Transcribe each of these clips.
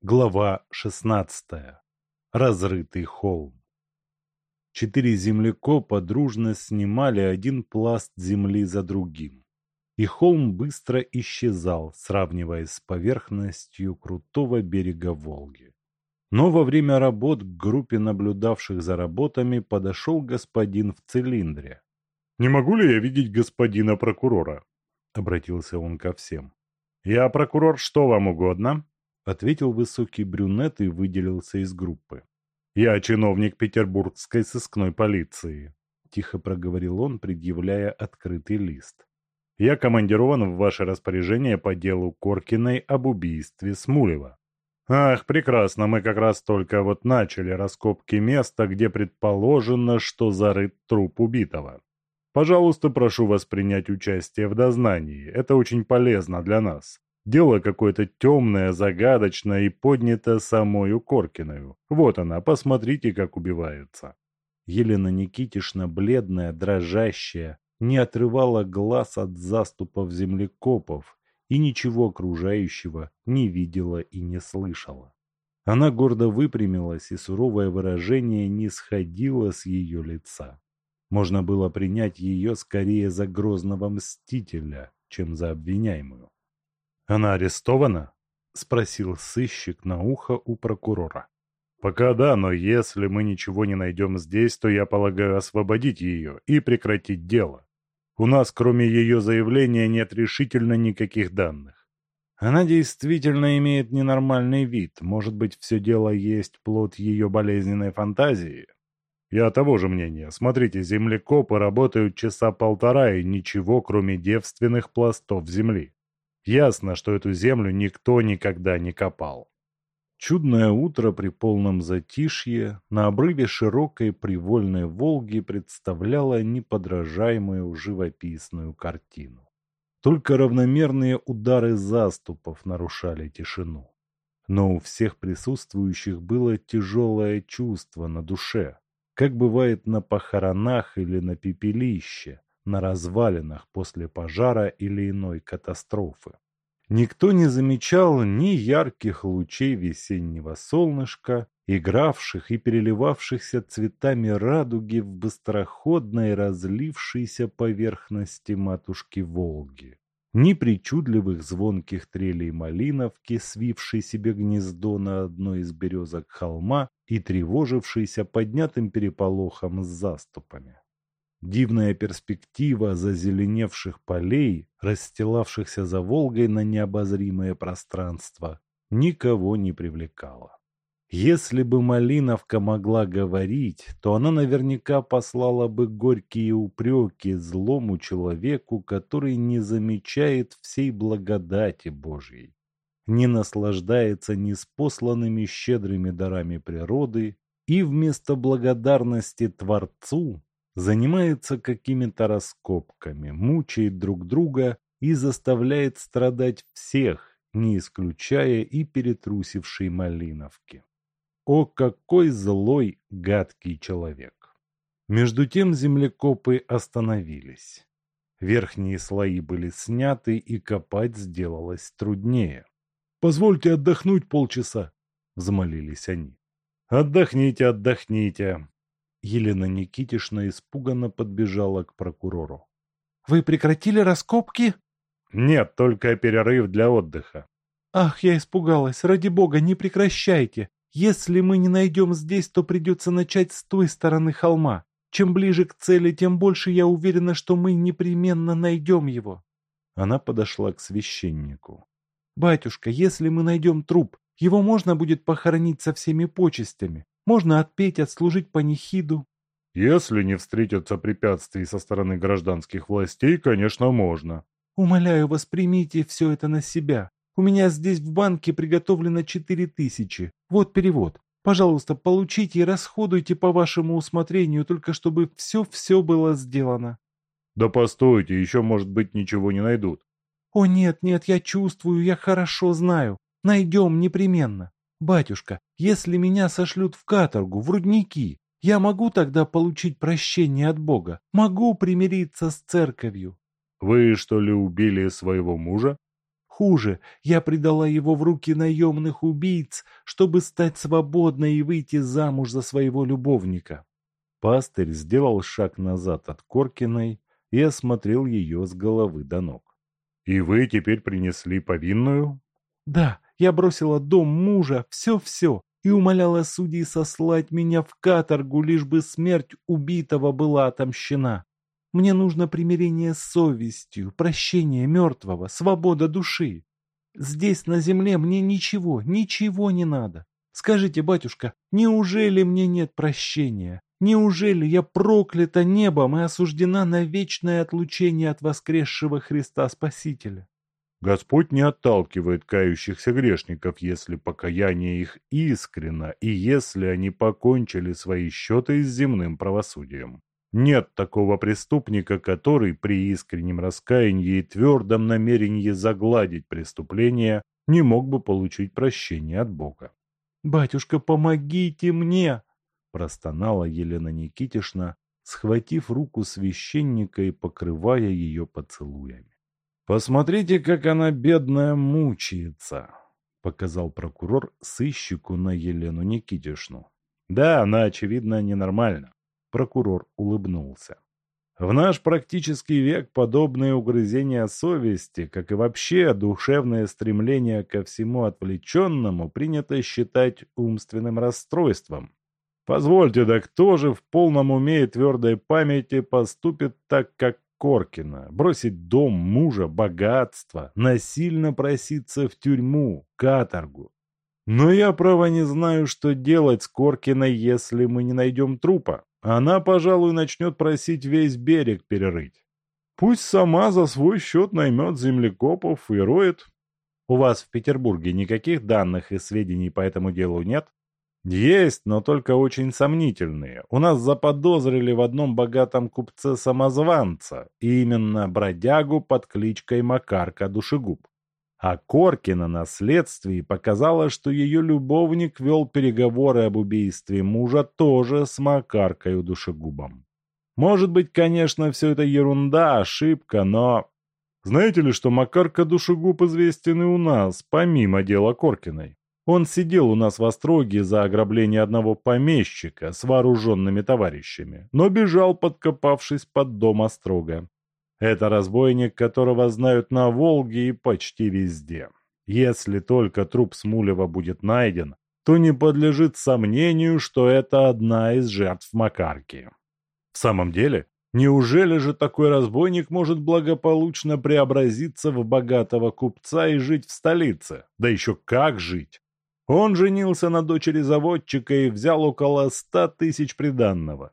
Глава 16. Разрытый холм. Четыре землекопа дружно снимали один пласт земли за другим. И холм быстро исчезал, сравниваясь с поверхностью крутого берега Волги. Но во время работ к группе наблюдавших за работами подошел господин в цилиндре. «Не могу ли я видеть господина прокурора?» — обратился он ко всем. «Я прокурор, что вам угодно?» Ответил высокий брюнет и выделился из группы. «Я чиновник петербургской сыскной полиции», – тихо проговорил он, предъявляя открытый лист. «Я командирован в ваше распоряжение по делу Коркиной об убийстве Смулева». «Ах, прекрасно, мы как раз только вот начали раскопки места, где предположено, что зарыт труп убитого. Пожалуйста, прошу вас принять участие в дознании, это очень полезно для нас. Дело какое-то темное, загадочное и поднято самою Коркиною. Вот она, посмотрите, как убивается. Елена Никитишна, бледная, дрожащая, не отрывала глаз от заступов землекопов и ничего окружающего не видела и не слышала. Она гордо выпрямилась, и суровое выражение не сходило с ее лица. Можно было принять ее скорее за грозного мстителя, чем за обвиняемую. «Она арестована?» – спросил сыщик на ухо у прокурора. «Пока да, но если мы ничего не найдем здесь, то я полагаю освободить ее и прекратить дело. У нас, кроме ее заявления, нет решительно никаких данных. Она действительно имеет ненормальный вид. Может быть, все дело есть плод ее болезненной фантазии? Я того же мнения. Смотрите, землекопы работают часа полтора и ничего, кроме девственных пластов земли. Ясно, что эту землю никто никогда не копал. Чудное утро при полном затишье на обрыве широкой привольной Волги представляло неподражаемую живописную картину. Только равномерные удары заступов нарушали тишину. Но у всех присутствующих было тяжелое чувство на душе, как бывает на похоронах или на пепелище, на развалинах после пожара или иной катастрофы. Никто не замечал ни ярких лучей весеннего солнышка, игравших и переливавшихся цветами радуги в быстроходной разлившейся поверхности матушки Волги, ни причудливых звонких трелей малиновки, свившей себе гнездо на одной из березок холма и тревожившейся поднятым переполохом с заступами. Дивная перспектива зазеленевших полей, расстилавшихся за Волгой на необозримое пространство, никого не привлекала. Если бы Малиновка могла говорить, то она наверняка послала бы горькие упреки злому человеку, который не замечает всей благодати Божьей, не наслаждается неспосланными щедрыми дарами природы и вместо благодарности Творцу занимается какими-то раскопками, мучает друг друга и заставляет страдать всех, не исключая и перетрусившей Малиновки. О, какой злой, гадкий человек! Между тем землекопы остановились. Верхние слои были сняты, и копать сделалось труднее. «Позвольте отдохнуть полчаса», — взмолились они. «Отдохните, отдохните», Елена Никитишна испуганно подбежала к прокурору. «Вы прекратили раскопки?» «Нет, только перерыв для отдыха». «Ах, я испугалась. Ради бога, не прекращайте. Если мы не найдем здесь, то придется начать с той стороны холма. Чем ближе к цели, тем больше я уверена, что мы непременно найдем его». Она подошла к священнику. «Батюшка, если мы найдем труп, его можно будет похоронить со всеми почестями. Можно отпеть, отслужить панихиду. Если не встретятся препятствий со стороны гражданских властей, конечно, можно. Умоляю вас, примите все это на себя. У меня здесь в банке приготовлено четыре тысячи. Вот перевод. Пожалуйста, получите и расходуйте по вашему усмотрению, только чтобы все-все было сделано. Да постойте, еще, может быть, ничего не найдут. О нет, нет, я чувствую, я хорошо знаю. Найдем непременно. «Батюшка, если меня сошлют в каторгу, в рудники, я могу тогда получить прощение от Бога? Могу примириться с церковью?» «Вы, что ли, убили своего мужа?» Хуже, я предала его в руки наемных убийц, чтобы стать свободной и выйти замуж за своего любовника. Пастырь сделал шаг назад от Коркиной и осмотрел ее с головы до ног. «И вы теперь принесли повинную?» «Да, я бросила дом мужа, все-все, и умоляла судей сослать меня в каторгу, лишь бы смерть убитого была отомщена. Мне нужно примирение с совестью, прощение мертвого, свобода души. Здесь, на земле, мне ничего, ничего не надо. Скажите, батюшка, неужели мне нет прощения? Неужели я проклята небом и осуждена на вечное отлучение от воскресшего Христа Спасителя? Господь не отталкивает кающихся грешников, если покаяние их искренно и если они покончили свои счеты с земным правосудием. Нет такого преступника, который при искреннем раскаянии и твердом намерении загладить преступление не мог бы получить прощение от Бога. «Батюшка, помогите мне!» – простонала Елена Никитишна, схватив руку священника и покрывая ее поцелуями. «Посмотрите, как она, бедная, мучается!» – показал прокурор сыщику на Елену Никитишну. «Да, она, очевидно, ненормальна. Прокурор улыбнулся. В наш практический век подобные угрызения совести, как и вообще душевное стремление ко всему отвлеченному, принято считать умственным расстройством. Позвольте, да кто же в полном уме и твердой памяти поступит так, как Коркина, бросить дом, мужа, богатство, насильно проситься в тюрьму, каторгу? Но я, право, не знаю, что делать с Коркиной, если мы не найдем трупа. Она, пожалуй, начнет просить весь берег перерыть. Пусть сама за свой счет наймет землекопов и роет. У вас в Петербурге никаких данных и сведений по этому делу нет? Есть, но только очень сомнительные. У нас заподозрили в одном богатом купце самозванца, именно бродягу под кличкой Макарка Душегуб. А Коркина на следствии показала, что ее любовник вел переговоры об убийстве мужа тоже с Макаркой душегубом. Может быть, конечно, все это ерунда, ошибка, но... Знаете ли, что Макарка душегуб известен и у нас, помимо дела Коркиной? Он сидел у нас в Остроге за ограбление одного помещика с вооруженными товарищами, но бежал, подкопавшись под дом Острога. Это разбойник, которого знают на Волге и почти везде. Если только труп Смулева будет найден, то не подлежит сомнению, что это одна из жертв Макарки. В самом деле, неужели же такой разбойник может благополучно преобразиться в богатого купца и жить в столице? Да еще как жить! Он женился на дочери заводчика и взял около ста тысяч приданного.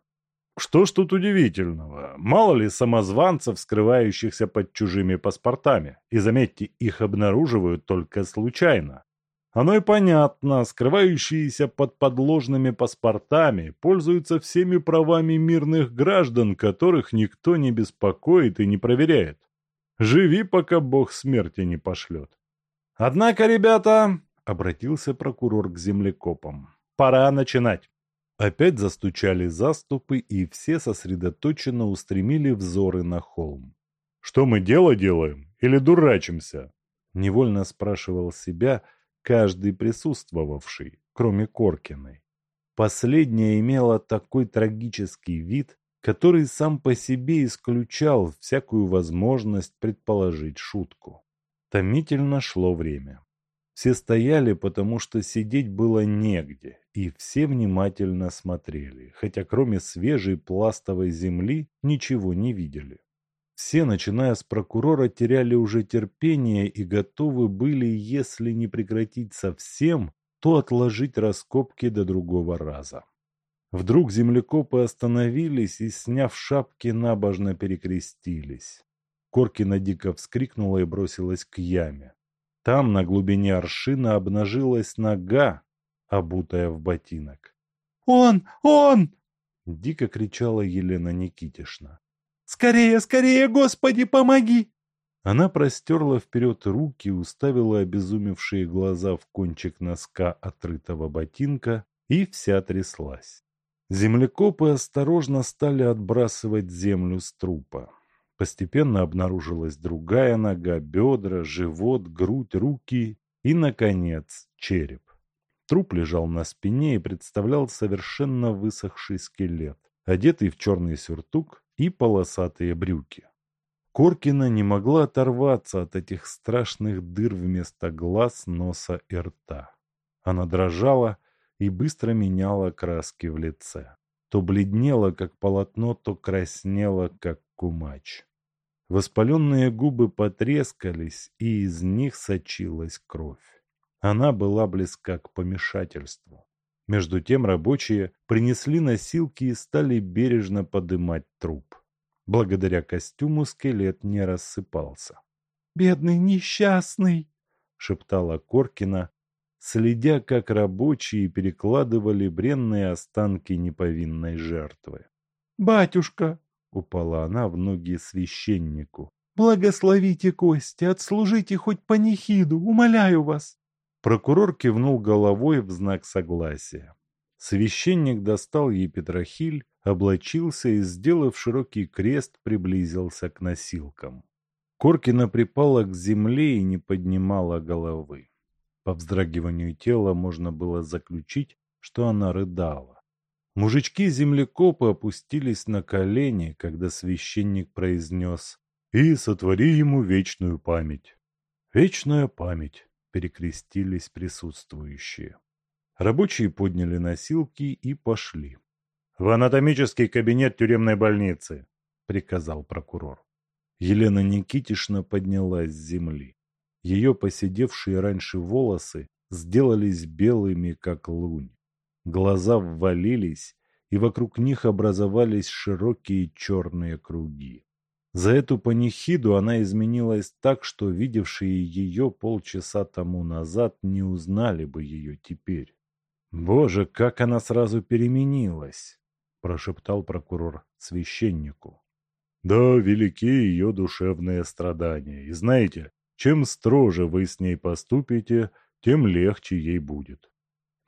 Что ж тут удивительного? Мало ли самозванцев, скрывающихся под чужими паспортами. И заметьте, их обнаруживают только случайно. Оно и понятно, скрывающиеся под подложными паспортами пользуются всеми правами мирных граждан, которых никто не беспокоит и не проверяет. Живи, пока бог смерти не пошлет. Однако, ребята, — обратился прокурор к землекопам, — пора начинать. Опять застучали заступы, и все сосредоточенно устремили взоры на холм. «Что мы дело делаем? Или дурачимся?» Невольно спрашивал себя каждый присутствовавший, кроме Коркиной. Последняя имела такой трагический вид, который сам по себе исключал всякую возможность предположить шутку. Томительно шло время. Все стояли, потому что сидеть было негде, и все внимательно смотрели, хотя кроме свежей пластовой земли ничего не видели. Все, начиная с прокурора, теряли уже терпение и готовы были, если не прекратить совсем, то отложить раскопки до другого раза. Вдруг землекопы остановились и, сняв шапки, набожно перекрестились. Коркина дико вскрикнула и бросилась к яме. Там, на глубине аршина, обнажилась нога, обутая в ботинок. «Он! Он!» — дико кричала Елена Никитишна. «Скорее, скорее, Господи, помоги!» Она простерла вперед руки, уставила обезумевшие глаза в кончик носка отрытого ботинка и вся тряслась. Землекопы осторожно стали отбрасывать землю с трупа. Постепенно обнаружилась другая нога, бедра, живот, грудь, руки и, наконец, череп. Труп лежал на спине и представлял совершенно высохший скелет, одетый в черный сюртук и полосатые брюки. Коркина не могла оторваться от этих страшных дыр вместо глаз, носа и рта. Она дрожала и быстро меняла краски в лице. То бледнела, как полотно, то краснела, как кумач. Воспаленные губы потрескались, и из них сочилась кровь. Она была близка к помешательству. Между тем рабочие принесли носилки и стали бережно подымать труп. Благодаря костюму скелет не рассыпался. «Бедный несчастный!» — шептала Коркина, следя, как рабочие перекладывали бренные останки неповинной жертвы. «Батюшка!» — упала она в ноги священнику. «Благословите кости, отслужите хоть панихиду, умоляю вас!» Прокурор кивнул головой в знак согласия. Священник достал ей петрохиль, облачился и, сделав широкий крест, приблизился к носилкам. Коркина припала к земле и не поднимала головы. По вздрагиванию тела можно было заключить, что она рыдала. Мужички-землекопы опустились на колени, когда священник произнес «И сотвори ему вечную память». «Вечная память», — перекрестились присутствующие. Рабочие подняли носилки и пошли. «В анатомический кабинет тюремной больницы», — приказал прокурор. Елена Никитишна поднялась с земли. Ее поседевшие раньше волосы сделались белыми, как лунь. Глаза ввалились, и вокруг них образовались широкие черные круги. За эту панихиду она изменилась так, что видевшие ее полчаса тому назад не узнали бы ее теперь. «Боже, как она сразу переменилась!» – прошептал прокурор священнику. «Да, велики ее душевные страдания, и знаете, чем строже вы с ней поступите, тем легче ей будет.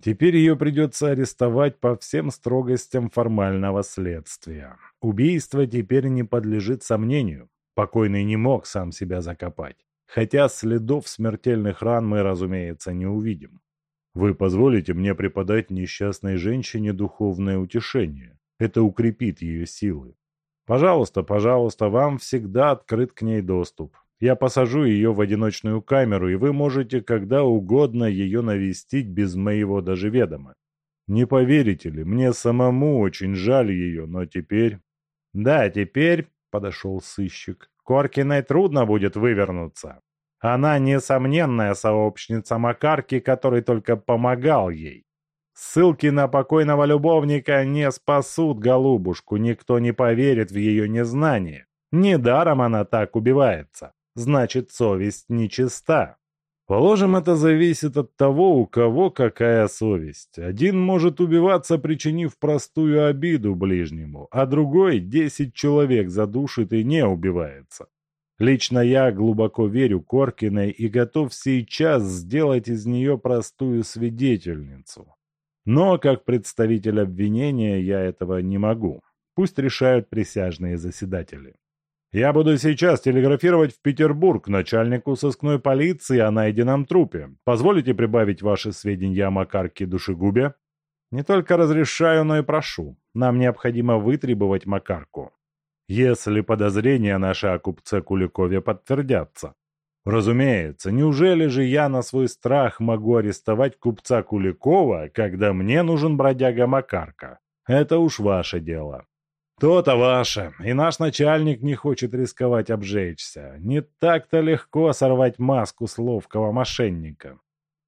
Теперь ее придется арестовать по всем строгостям формального следствия. Убийство теперь не подлежит сомнению. Покойный не мог сам себя закопать. Хотя следов смертельных ран мы, разумеется, не увидим. Вы позволите мне преподать несчастной женщине духовное утешение. Это укрепит ее силы. Пожалуйста, пожалуйста, вам всегда открыт к ней доступ. Я посажу ее в одиночную камеру, и вы можете когда угодно ее навестить без моего даже ведома. Не поверите ли, мне самому очень жаль ее, но теперь... Да, теперь, — подошел сыщик, — Коркиной трудно будет вывернуться. Она несомненная сообщница Макарки, который только помогал ей. Ссылки на покойного любовника не спасут голубушку, никто не поверит в ее незнание. Недаром она так убивается значит совесть нечиста. Положим, это зависит от того, у кого какая совесть. Один может убиваться, причинив простую обиду ближнему, а другой десять человек задушит и не убивается. Лично я глубоко верю Коркиной и готов сейчас сделать из нее простую свидетельницу. Но как представитель обвинения я этого не могу. Пусть решают присяжные заседатели. Я буду сейчас телеграфировать в Петербург начальнику сыскной полиции о найденном трупе. Позволите прибавить ваши сведения о Макарке Душегубе? Не только разрешаю, но и прошу. Нам необходимо вытребовать Макарку. Если подозрения наши о купце Куликове подтвердятся. Разумеется, неужели же я на свой страх могу арестовать купца Куликова, когда мне нужен бродяга Макарка? Это уж ваше дело. «То-то ваше, и наш начальник не хочет рисковать обжечься. Не так-то легко сорвать маску с ловкого мошенника.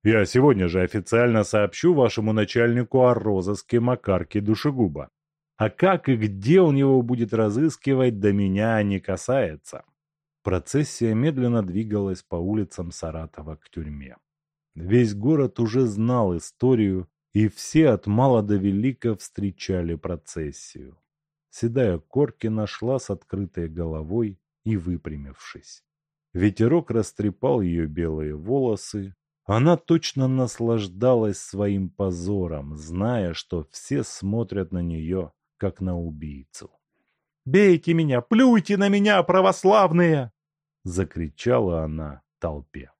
Я сегодня же официально сообщу вашему начальнику о розыске Макарки Душегуба. А как и где он его будет разыскивать, до меня не касается». Процессия медленно двигалась по улицам Саратова к тюрьме. Весь город уже знал историю, и все от мала до велика встречали процессию. Седая Коркина шла с открытой головой и выпрямившись. Ветерок растрепал ее белые волосы. Она точно наслаждалась своим позором, зная, что все смотрят на нее, как на убийцу. Бейте меня, плюйте на меня, православные!» Закричала она толпе.